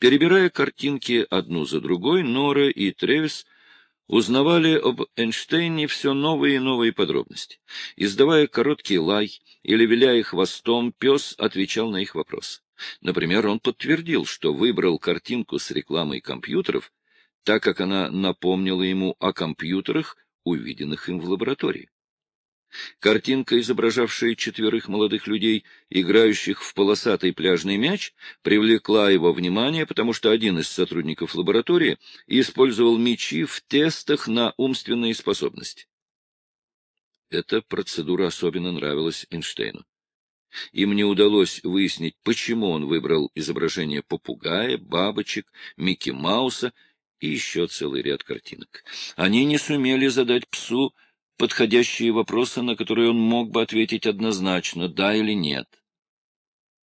Перебирая картинки одну за другой, Нора и Тревис узнавали об Эйнштейне все новые и новые подробности. Издавая короткий лай или виляя хвостом, пес отвечал на их вопросы. Например, он подтвердил, что выбрал картинку с рекламой компьютеров, так как она напомнила ему о компьютерах, увиденных им в лаборатории. Картинка, изображавшая четверых молодых людей, играющих в полосатый пляжный мяч, привлекла его внимание, потому что один из сотрудников лаборатории использовал мячи в тестах на умственные способности. Эта процедура особенно нравилась Эйнштейну. Им не удалось выяснить, почему он выбрал изображение попугая, бабочек, Микки Мауса и еще целый ряд картинок. Они не сумели задать псу подходящие вопросы, на которые он мог бы ответить однозначно, да или нет.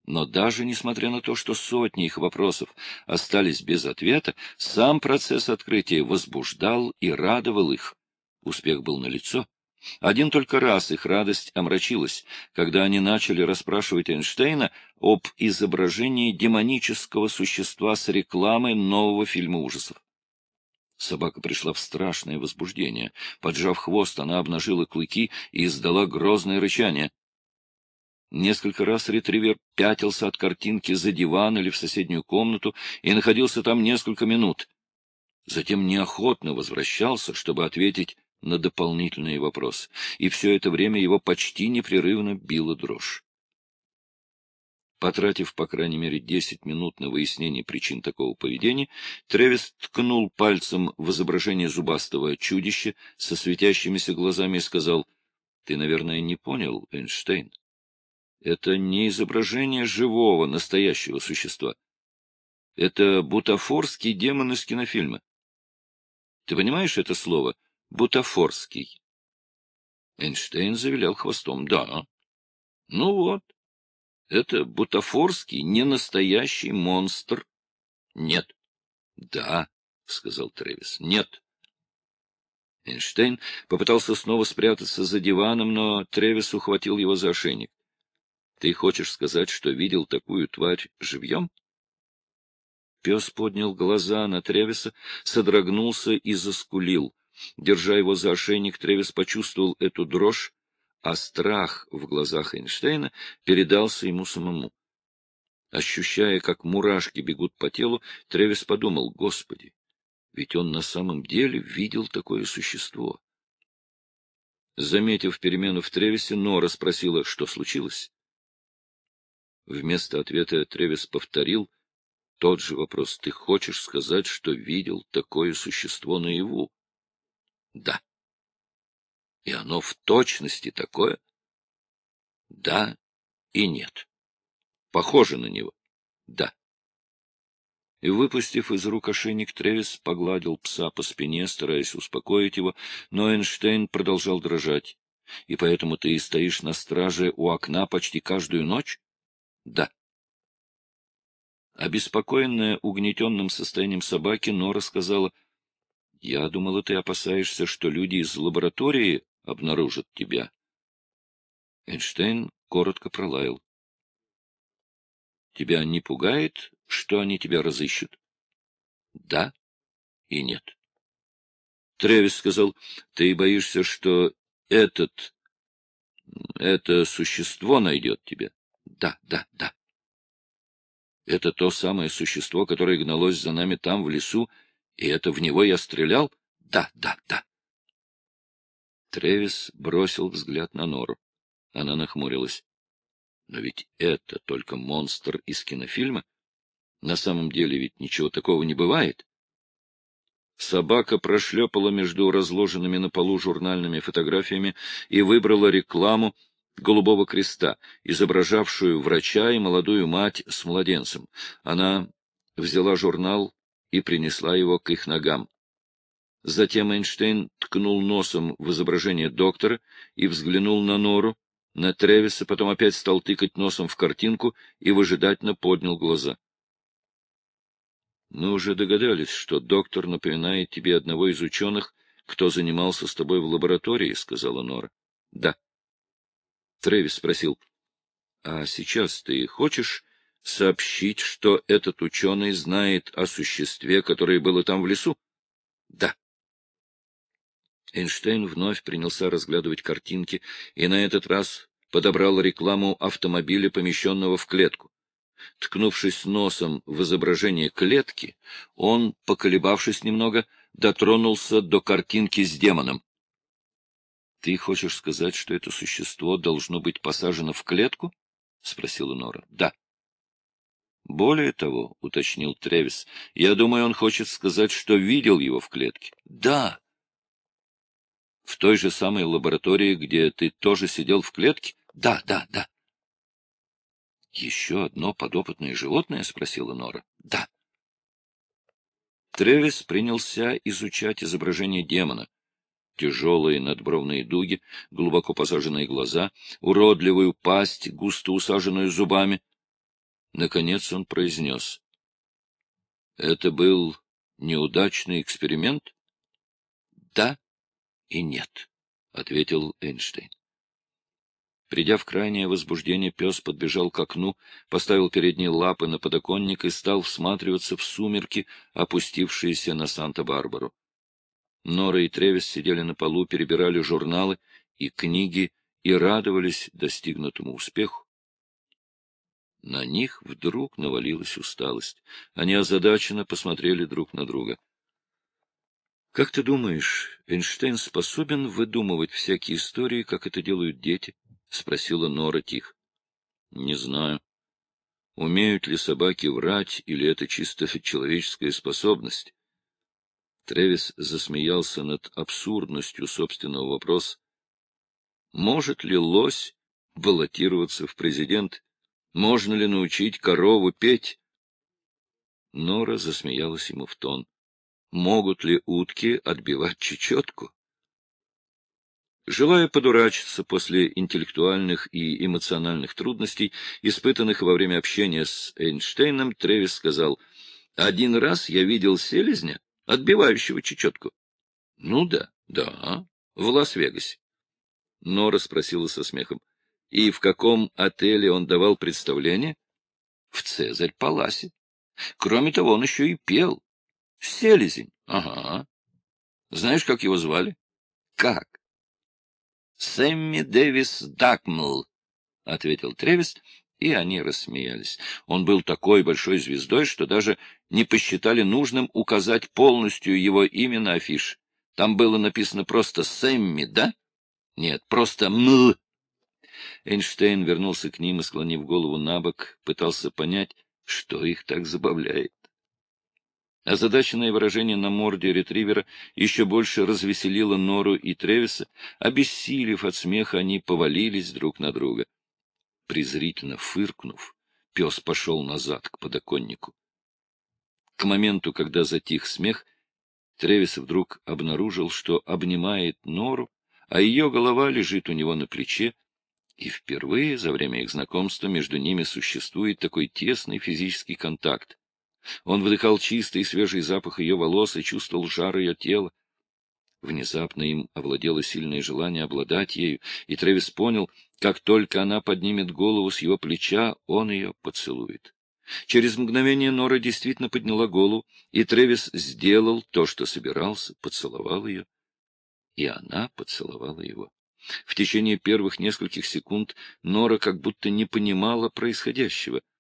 Но даже несмотря на то, что сотни их вопросов остались без ответа, сам процесс открытия возбуждал и радовал их. Успех был налицо. Один только раз их радость омрачилась, когда они начали расспрашивать Эйнштейна об изображении демонического существа с рекламой нового фильма ужасов. Собака пришла в страшное возбуждение. Поджав хвост, она обнажила клыки и издала грозное рычание. Несколько раз ретривер пятился от картинки за диван или в соседнюю комнату и находился там несколько минут. Затем неохотно возвращался, чтобы ответить на дополнительные вопросы, и все это время его почти непрерывно била дрожь. Потратив, по крайней мере, десять минут на выяснение причин такого поведения, Тревис ткнул пальцем в изображение зубастого чудища со светящимися глазами и сказал, — Ты, наверное, не понял, Эйнштейн. Это не изображение живого, настоящего существа. Это бутафорский демон из кинофильма. Ты понимаешь это слово? Бутафорский. Эйнштейн завилял хвостом. Да. Ну вот. Это бутафорский, не настоящий монстр. Нет. Да, сказал Тревис. Нет. Эйнштейн попытался снова спрятаться за диваном, но Тревис ухватил его за ошейник. Ты хочешь сказать, что видел такую тварь живьем? Пес поднял глаза на Тревиса, содрогнулся и заскулил. Держа его за ошейник, Тревис почувствовал эту дрожь а страх в глазах Эйнштейна передался ему самому. Ощущая, как мурашки бегут по телу, Тревис подумал, Господи, ведь он на самом деле видел такое существо. Заметив перемену в Тревисе, Нора спросила, что случилось. Вместо ответа Тревис повторил тот же вопрос. Ты хочешь сказать, что видел такое существо наяву? Да. И оно в точности такое? Да и нет. Похоже на него? Да. И, выпустив из рук ошейник, Тревис погладил пса по спине, стараясь успокоить его, но Эйнштейн продолжал дрожать. И поэтому ты и стоишь на страже у окна почти каждую ночь? Да. Обеспокоенная угнетенным состоянием собаки, Нора сказала, — Я думала, ты опасаешься, что люди из лаборатории обнаружат тебя. Эйнштейн коротко пролаял. — Тебя не пугает, что они тебя разыщут? — Да и нет. Тревис сказал, — ты боишься, что этот, это существо найдет тебя? — Да, да, да. — Это то самое существо, которое гналось за нами там, в лесу, и это в него я стрелял? — Да, да, да. Тревис бросил взгляд на Нору. Она нахмурилась. Но ведь это только монстр из кинофильма. На самом деле ведь ничего такого не бывает. Собака прошлепала между разложенными на полу журнальными фотографиями и выбрала рекламу Голубого Креста, изображавшую врача и молодую мать с младенцем. Она взяла журнал и принесла его к их ногам. Затем Эйнштейн ткнул носом в изображение доктора и взглянул на Нору, на Тревиса, потом опять стал тыкать носом в картинку и выжидательно поднял глаза. — Мы уже догадались, что доктор напоминает тебе одного из ученых, кто занимался с тобой в лаборатории, — сказала Нора. — Да. Тревис спросил, — А сейчас ты хочешь сообщить, что этот ученый знает о существе, которое было там в лесу? — Да. Эйнштейн вновь принялся разглядывать картинки и на этот раз подобрал рекламу автомобиля, помещенного в клетку. Ткнувшись носом в изображение клетки, он, поколебавшись немного, дотронулся до картинки с демоном. — Ты хочешь сказать, что это существо должно быть посажено в клетку? — спросила Нора. — Да. — Более того, — уточнил Тревис, — я думаю, он хочет сказать, что видел его в клетке. — Да. — В той же самой лаборатории, где ты тоже сидел в клетке? — Да, да, да. — Еще одно подопытное животное? — спросила Нора. — Да. Тревис принялся изучать изображение демона. Тяжелые надбровные дуги, глубоко посаженные глаза, уродливую пасть, густо усаженную зубами. Наконец он произнес. — Это был неудачный эксперимент? — Да и нет, — ответил Эйнштейн. Придя в крайнее возбуждение, пес подбежал к окну, поставил передние лапы на подоконник и стал всматриваться в сумерки, опустившиеся на Санта-Барбару. Нора и Тревис сидели на полу, перебирали журналы и книги и радовались достигнутому успеху. На них вдруг навалилась усталость. Они озадаченно посмотрели друг на друга. — Как ты думаешь, Эйнштейн способен выдумывать всякие истории, как это делают дети? — спросила Нора тихо. — Не знаю. Умеют ли собаки врать, или это чисто человеческая способность? Тревис засмеялся над абсурдностью собственного вопроса. Может ли лось баллотироваться в президент? Можно ли научить корову петь? Нора засмеялась ему в тон. Могут ли утки отбивать чечетку? Желая подурачиться после интеллектуальных и эмоциональных трудностей, испытанных во время общения с Эйнштейном, Тревис сказал, «Один раз я видел селезня, отбивающего чечетку». «Ну да, да, в Лас-Вегасе». Нора спросила со смехом, «И в каком отеле он давал представление?» «В Цезарь-Паласе. Кроме того, он еще и пел. Селезень. Ага. Знаешь, как его звали?» «Как?» Сэмми Дэвис Дакмл, — ответил Тревис, и они рассмеялись. Он был такой большой звездой, что даже не посчитали нужным указать полностью его имя на афиш. Там было написано просто «Сэмми», да? Нет, просто «Мл». Эйнштейн вернулся к ним и, склонив голову на бок, пытался понять, что их так забавляет. Озадаченное выражение на морде ретривера еще больше развеселило Нору и Тревиса. Обессилев от смеха, они повалились друг на друга. Презрительно фыркнув, пес пошел назад к подоконнику. К моменту, когда затих смех, Тревис вдруг обнаружил, что обнимает Нору, а ее голова лежит у него на плече, и впервые за время их знакомства между ними существует такой тесный физический контакт. Он вдыхал чистый и свежий запах ее волос и чувствовал жар ее тела. Внезапно им овладело сильное желание обладать ею, и Тревис понял, как только она поднимет голову с его плеча, он ее поцелует. Через мгновение Нора действительно подняла голову, и Тревис сделал то, что собирался, поцеловал ее. И она поцеловала его. В течение первых нескольких секунд Нора как будто не понимала происходящего —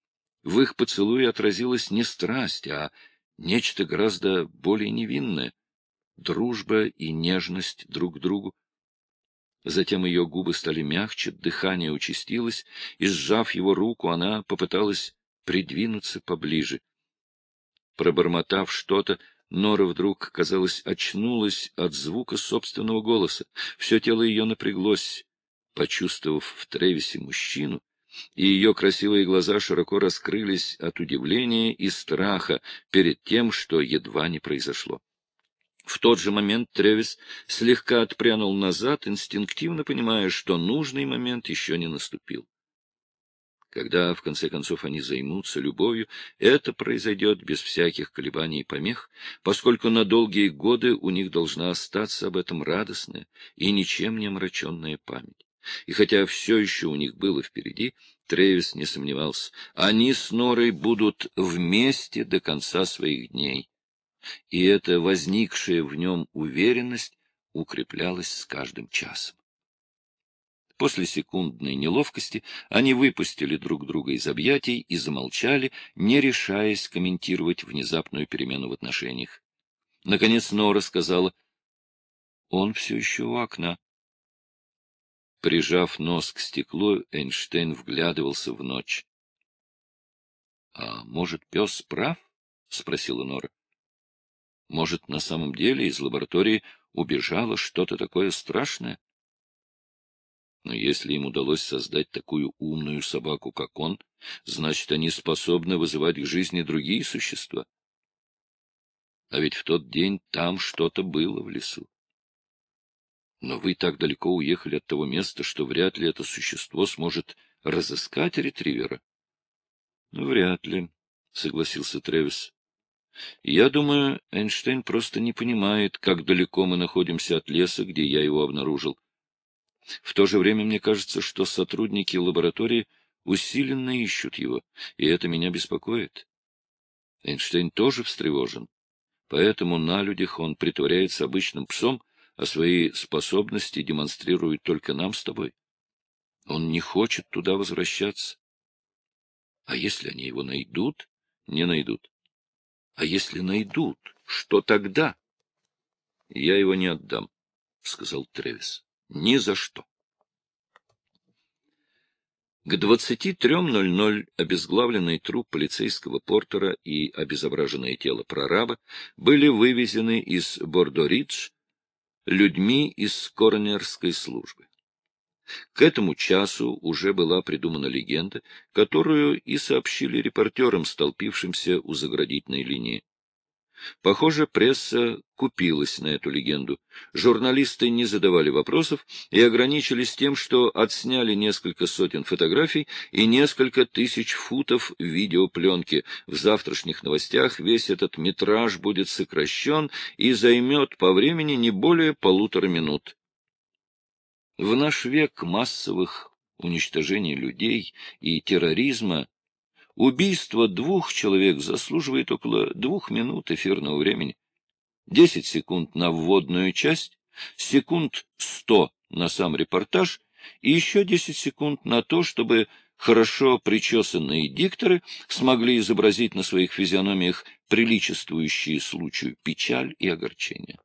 в их поцелуе отразилась не страсть, а нечто гораздо более невинное — дружба и нежность друг к другу. Затем ее губы стали мягче, дыхание участилось, и, сжав его руку, она попыталась придвинуться поближе. Пробормотав что-то, Нора вдруг, казалось, очнулась от звука собственного голоса. Все тело ее напряглось. Почувствовав в Тревисе мужчину, и ее красивые глаза широко раскрылись от удивления и страха перед тем, что едва не произошло. В тот же момент Тревис слегка отпрянул назад, инстинктивно понимая, что нужный момент еще не наступил. Когда, в конце концов, они займутся любовью, это произойдет без всяких колебаний и помех, поскольку на долгие годы у них должна остаться об этом радостная и ничем не омраченная память. И хотя все еще у них было впереди, Тревис не сомневался, они с Норой будут вместе до конца своих дней. И эта возникшая в нем уверенность укреплялась с каждым часом. После секундной неловкости они выпустили друг друга из объятий и замолчали, не решаясь комментировать внезапную перемену в отношениях. Наконец Нора сказала, — Он все еще у окна. Прижав нос к стеклу, Эйнштейн вглядывался в ночь. — А может, пес прав? — спросила Нора. — Может, на самом деле из лаборатории убежало что-то такое страшное? Но если им удалось создать такую умную собаку, как он, значит, они способны вызывать к жизни другие существа. А ведь в тот день там что-то было в лесу. Но вы так далеко уехали от того места, что вряд ли это существо сможет разыскать ретривера. — Ну, вряд ли, — согласился Тревис. — Я думаю, Эйнштейн просто не понимает, как далеко мы находимся от леса, где я его обнаружил. В то же время мне кажется, что сотрудники лаборатории усиленно ищут его, и это меня беспокоит. Эйнштейн тоже встревожен, поэтому на людях он притворяется обычным псом, а свои способности демонстрирует только нам с тобой. Он не хочет туда возвращаться. А если они его найдут? Не найдут. А если найдут, что тогда? Я его не отдам, — сказал Тревис. Ни за что. К 23.00 обезглавленный труп полицейского портера и обезображенное тело прораба были вывезены из Бордоридж людьми из коронерской службы. К этому часу уже была придумана легенда, которую и сообщили репортерам, столпившимся у заградительной линии. Похоже, пресса купилась на эту легенду. Журналисты не задавали вопросов и ограничились тем, что отсняли несколько сотен фотографий и несколько тысяч футов видеопленки. В завтрашних новостях весь этот метраж будет сокращен и займет по времени не более полутора минут. В наш век массовых уничтожений людей и терроризма Убийство двух человек заслуживает около двух минут эфирного времени. Десять секунд на вводную часть, секунд сто на сам репортаж и еще десять секунд на то, чтобы хорошо причесанные дикторы смогли изобразить на своих физиономиях приличествующие случаю печаль и огорчение.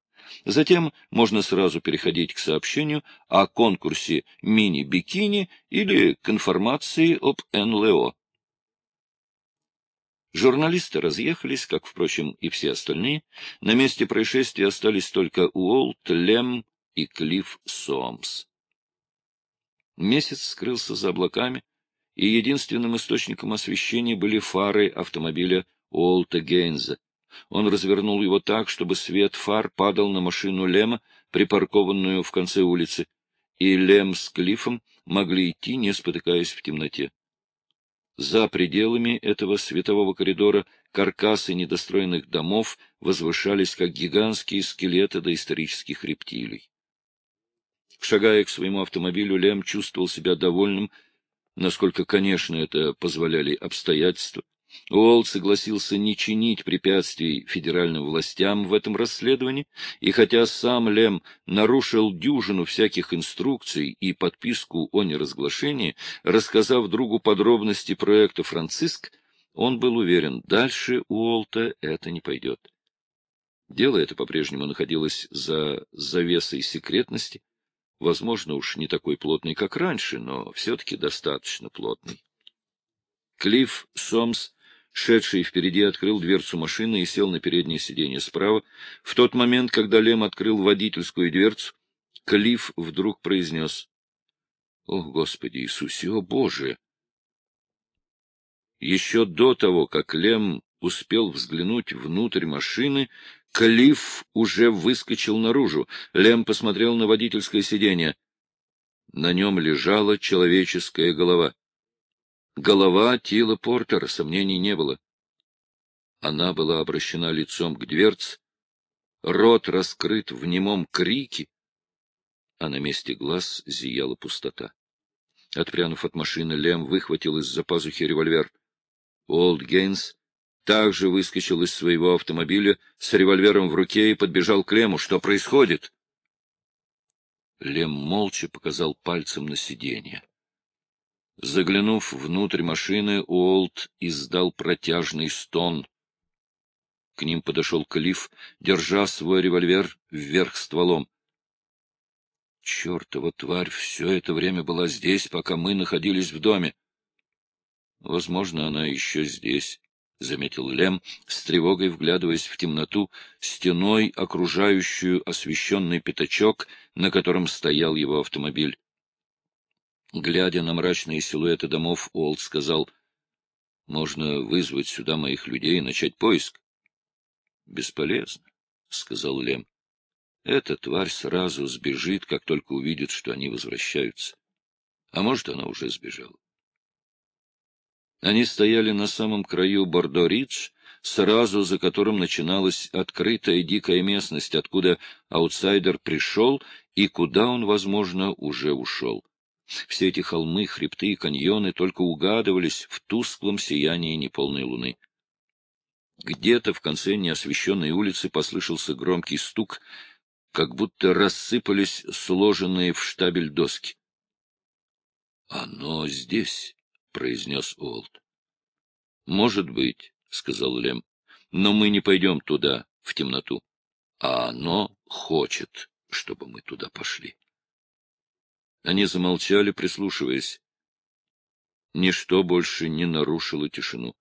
Затем можно сразу переходить к сообщению о конкурсе мини-бикини или к информации об НЛО. Журналисты разъехались, как, впрочем, и все остальные. На месте происшествия остались только Уолт, Лем и Клифф Сомс. Месяц скрылся за облаками, и единственным источником освещения были фары автомобиля Уолта Гейнза. Он развернул его так, чтобы свет фар падал на машину Лема, припаркованную в конце улицы, и Лем с Клиффом могли идти, не спотыкаясь в темноте. За пределами этого светового коридора каркасы недостроенных домов возвышались, как гигантские скелеты доисторических рептилий. Шагая к своему автомобилю, Лем чувствовал себя довольным, насколько, конечно, это позволяли обстоятельства. Уолт согласился не чинить препятствий федеральным властям в этом расследовании, и хотя сам Лем нарушил дюжину всяких инструкций и подписку о неразглашении, рассказав другу подробности проекта «Франциск», он был уверен, дальше Уолта это не пойдет. Дело это по-прежнему находилось за завесой секретности, возможно, уж не такой плотный, как раньше, но все-таки достаточно плотный. Клифф Сомс шедший впереди открыл дверцу машины и сел на переднее сиденье справа. В тот момент, когда Лем открыл водительскую дверцу, Клифф вдруг произнес «О, Господи Иисусе, о Боже!» Еще до того, как Лем успел взглянуть внутрь машины, Клифф уже выскочил наружу. Лем посмотрел на водительское сиденье. На нем лежала человеческая голова. Голова Тила Портера, сомнений не было. Она была обращена лицом к дверце, рот раскрыт в немом крике. а на месте глаз зияла пустота. Отпрянув от машины, Лем выхватил из-за пазухи револьвер. Олд Гейнс также выскочил из своего автомобиля с револьвером в руке и подбежал к Лему. Что происходит? Лем молча показал пальцем на сиденье. Заглянув внутрь машины, Уолт издал протяжный стон. К ним подошел Клифф, держа свой револьвер вверх стволом. Чертова тварь все это время была здесь, пока мы находились в доме. Возможно, она еще здесь, — заметил Лем, с тревогой вглядываясь в темноту, стеной окружающую освещенный пятачок, на котором стоял его автомобиль. Глядя на мрачные силуэты домов, Уолт сказал, — Можно вызвать сюда моих людей и начать поиск. — Бесполезно, — сказал Лем. — Эта тварь сразу сбежит, как только увидит, что они возвращаются. А может, она уже сбежала. Они стояли на самом краю Бордо-Ридж, сразу за которым начиналась открытая дикая местность, откуда аутсайдер пришел и куда он, возможно, уже ушел. Все эти холмы, хребты и каньоны только угадывались в тусклом сиянии неполной луны. Где-то в конце неосвещенной улицы послышался громкий стук, как будто рассыпались сложенные в штабель доски. — Оно здесь, — произнес Уолт. — Может быть, — сказал Лем, — но мы не пойдем туда, в темноту. А оно хочет, чтобы мы туда пошли. Они замолчали, прислушиваясь. Ничто больше не нарушило тишину.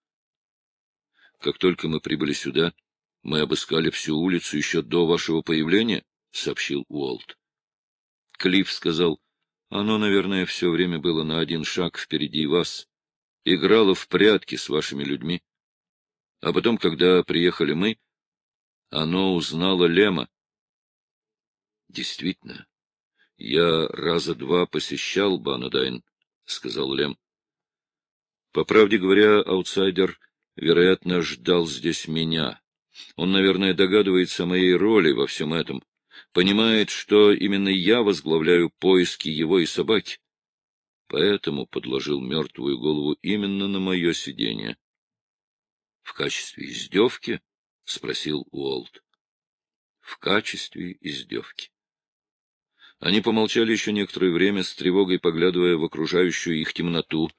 Как только мы прибыли сюда, мы обыскали всю улицу еще до вашего появления, — сообщил Уолт. Клифф сказал, — оно, наверное, все время было на один шаг впереди вас, играло в прятки с вашими людьми. А потом, когда приехали мы, оно узнало Лема. Действительно, — Я раза два посещал Банодайн, — сказал Лем. По правде говоря, аутсайдер, вероятно, ждал здесь меня. Он, наверное, догадывается о моей роли во всем этом, понимает, что именно я возглавляю поиски его и собаки. Поэтому подложил мертвую голову именно на мое сиденье. — В качестве издевки? — спросил Уолт. — В качестве издевки. Они помолчали еще некоторое время, с тревогой поглядывая в окружающую их темноту.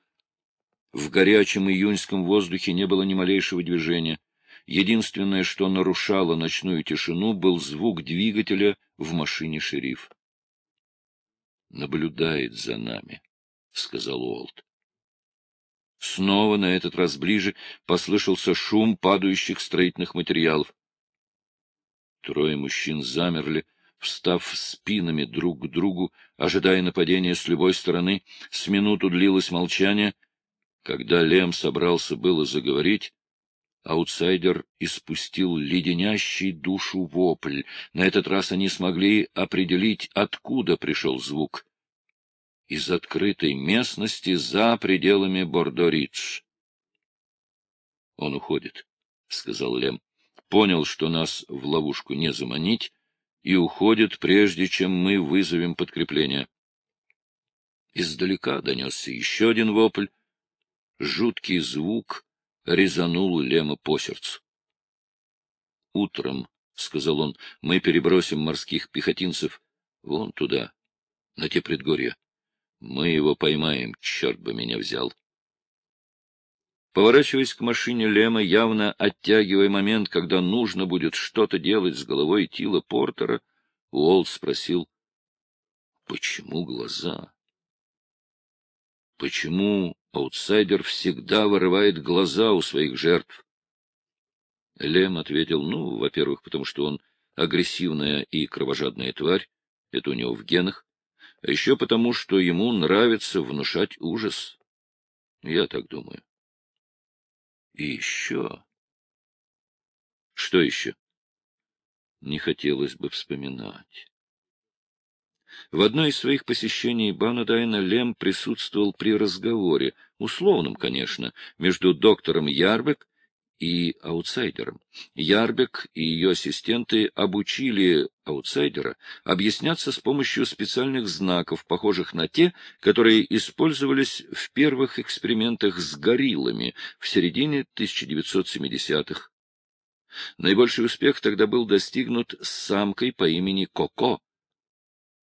В горячем июньском воздухе не было ни малейшего движения. Единственное, что нарушало ночную тишину, был звук двигателя в машине шериф. «Наблюдает за нами», — сказал Уолт. Снова, на этот раз ближе, послышался шум падающих строительных материалов. Трое мужчин замерли, встав спинами друг к другу, ожидая нападения с любой стороны. С минуту длилось молчание. Когда Лем собрался было заговорить, аутсайдер испустил леденящий душу вопль. На этот раз они смогли определить, откуда пришел звук. Из открытой местности за пределами Бордо-Ридж. — Он уходит, — сказал Лем. Понял, что нас в ловушку не заманить, и уходит, прежде чем мы вызовем подкрепление. Издалека донесся еще один вопль. Жуткий звук резанул Лема по сердцу. — Утром, — сказал он, — мы перебросим морских пехотинцев вон туда, на те предгорья. Мы его поймаем, черт бы меня взял. Поворачиваясь к машине Лема, явно оттягивая момент, когда нужно будет что-то делать с головой Тила Портера, Уолт спросил, почему глаза? Почему аутсайдер всегда вырывает глаза у своих жертв? Лем ответил, ну, во-первых, потому что он агрессивная и кровожадная тварь, это у него в генах, а еще потому, что ему нравится внушать ужас. Я так думаю. И еще... Что еще? Не хотелось бы вспоминать. В одно из своих посещений Банадайна Лем присутствовал при разговоре, условном, конечно, между доктором Ярбек и аутсайдером. Ярбек и ее ассистенты обучили аутсайдера объясняться с помощью специальных знаков, похожих на те, которые использовались в первых экспериментах с гориллами в середине 1970-х. Наибольший успех тогда был достигнут с самкой по имени Коко.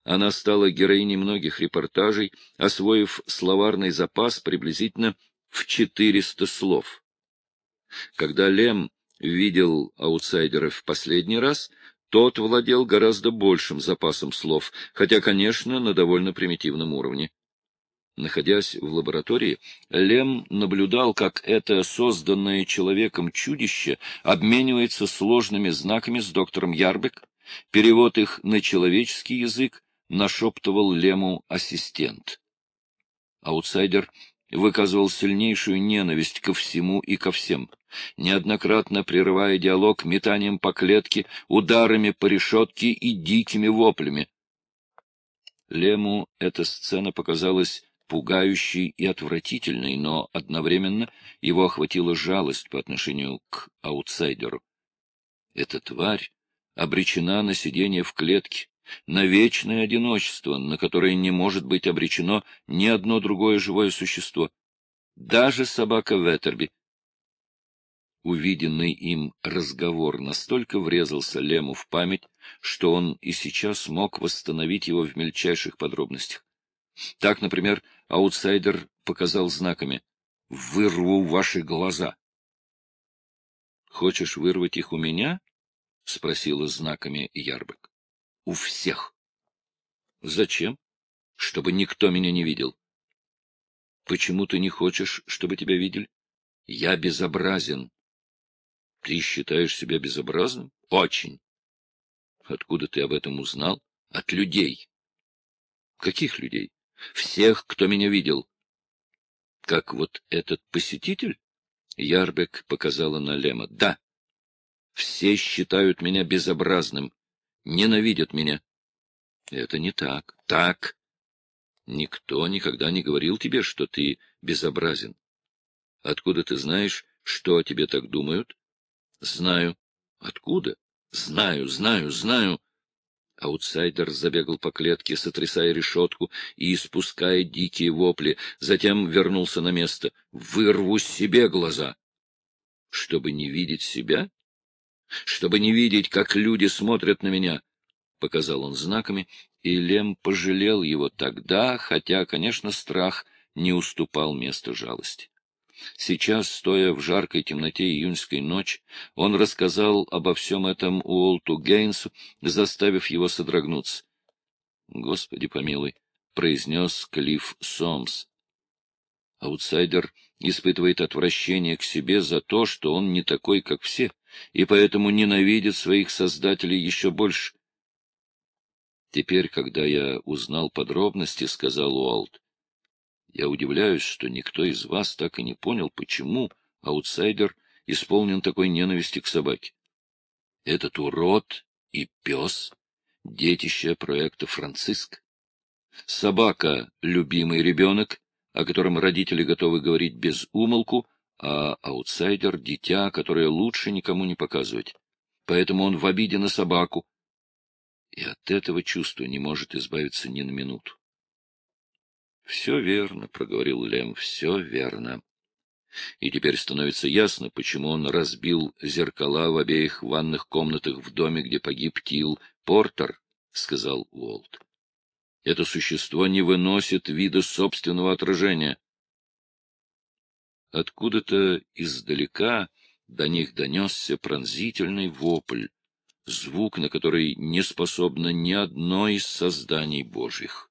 Она стала героиней многих репортажей, освоив словарный запас приблизительно в 400 слов. Когда Лем видел аутсайдера в последний раз, тот владел гораздо большим запасом слов, хотя, конечно, на довольно примитивном уровне. Находясь в лаборатории, Лем наблюдал, как это созданное человеком чудище обменивается сложными знаками с доктором Ярбек. Перевод их на человеческий язык нашептывал Лему ассистент. Аутсайдер выказывал сильнейшую ненависть ко всему и ко всем, неоднократно прерывая диалог метанием по клетке, ударами по решетке и дикими воплями. Лему эта сцена показалась пугающей и отвратительной, но одновременно его охватила жалость по отношению к аутсайдеру. Эта тварь обречена на сидение в клетке, на вечное одиночество, на которое не может быть обречено ни одно другое живое существо, даже собака Веттерби. Увиденный им разговор настолько врезался Лему в память, что он и сейчас мог восстановить его в мельчайших подробностях. Так, например, аутсайдер показал знаками «Вырву ваши глаза». «Хочешь вырвать их у меня?» — спросила знаками Ярбек. «У всех». «Зачем?» «Чтобы никто меня не видел». «Почему ты не хочешь, чтобы тебя видели?» «Я безобразен». «Ты считаешь себя безобразным?» «Очень». «Откуда ты об этом узнал?» «От людей». «Каких людей?» Всех, кто меня видел. Как вот этот посетитель? Ярбек показала на Лема. Да. Все считают меня безобразным, ненавидят меня. Это не так. Так. Никто никогда не говорил тебе, что ты безобразен. Откуда ты знаешь, что о тебе так думают? Знаю. Откуда? Знаю, знаю, знаю. Аутсайдер забегал по клетке, сотрясая решетку и испуская дикие вопли, затем вернулся на место. «Вырву себе глаза!» «Чтобы не видеть себя? Чтобы не видеть, как люди смотрят на меня!» — показал он знаками, и Лем пожалел его тогда, хотя, конечно, страх не уступал место жалости. Сейчас, стоя в жаркой темноте июньской ночи, он рассказал обо всем этом Уолту Гейнсу, заставив его содрогнуться. — Господи помилуй, — произнес Клифф Сомс. Аутсайдер испытывает отвращение к себе за то, что он не такой, как все, и поэтому ненавидит своих создателей еще больше. Теперь, когда я узнал подробности, — сказал Уолт, я удивляюсь, что никто из вас так и не понял, почему аутсайдер исполнен такой ненависти к собаке. Этот урод и пес — детище проекта Франциск. Собака — любимый ребенок, о котором родители готовы говорить без умолку, а аутсайдер — дитя, которое лучше никому не показывать. Поэтому он в обиде на собаку, и от этого чувства не может избавиться ни на минуту. — Все верно, — проговорил Лем, — все верно. И теперь становится ясно, почему он разбил зеркала в обеих ванных комнатах в доме, где погиб Тил Портер, — сказал Уолт. Это существо не выносит вида собственного отражения. Откуда-то издалека до них донесся пронзительный вопль, звук, на который не способно ни одно из созданий Божьих.